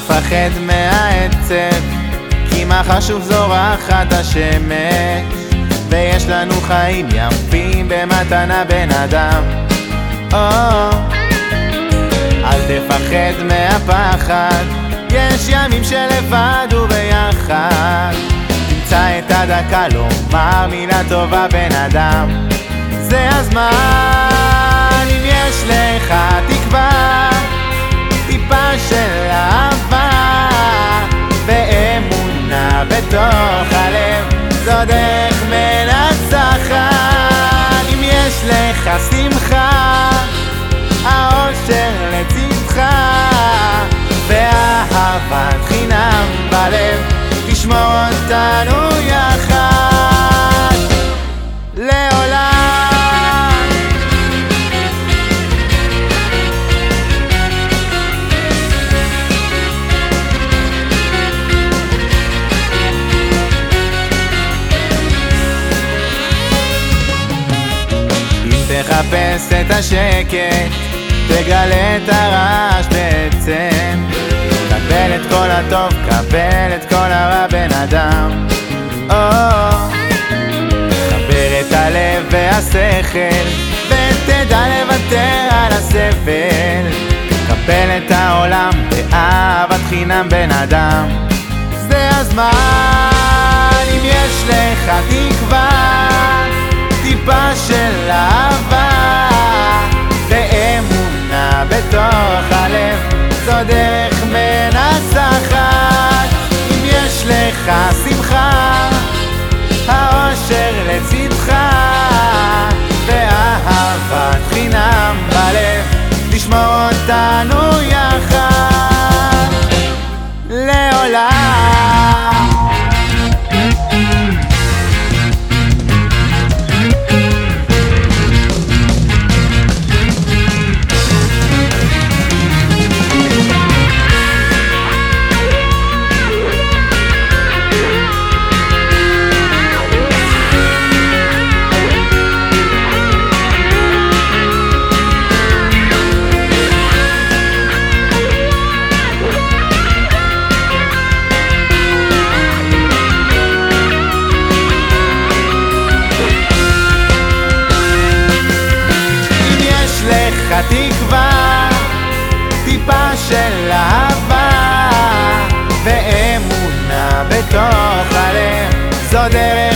תפחד מהעצב, כי מה חשוב זורחת השמש, ויש לנו חיים יפים במתנה בן אדם. Oh, אל תפחד מהפחד, יש ימים שלבד וביחד. תמצא את הדקה לומר מילה טובה בן אדם. זה הזמן בלב, תשמור אותנו יחד לעולם. אם תחפש את השקט, תגלה את הרעש בעצם. קבל את כל הטוב, קבל את כל הרע בן אדם. או, חבר את הלב והשכל, ותדע לוותר על הסבל. קבל את העולם באהבת חינם בן אדם. זה הזמן אם יש לך תקווה, טיפה של אהבה ואמונה בתוך הלב, זו דרך לך שמחה, האושר לצדך, ואהבת חינם בלב, לשמור אותנו תקווה, טיפה של אהבה ואמונה בתוך הלב, זו דרך.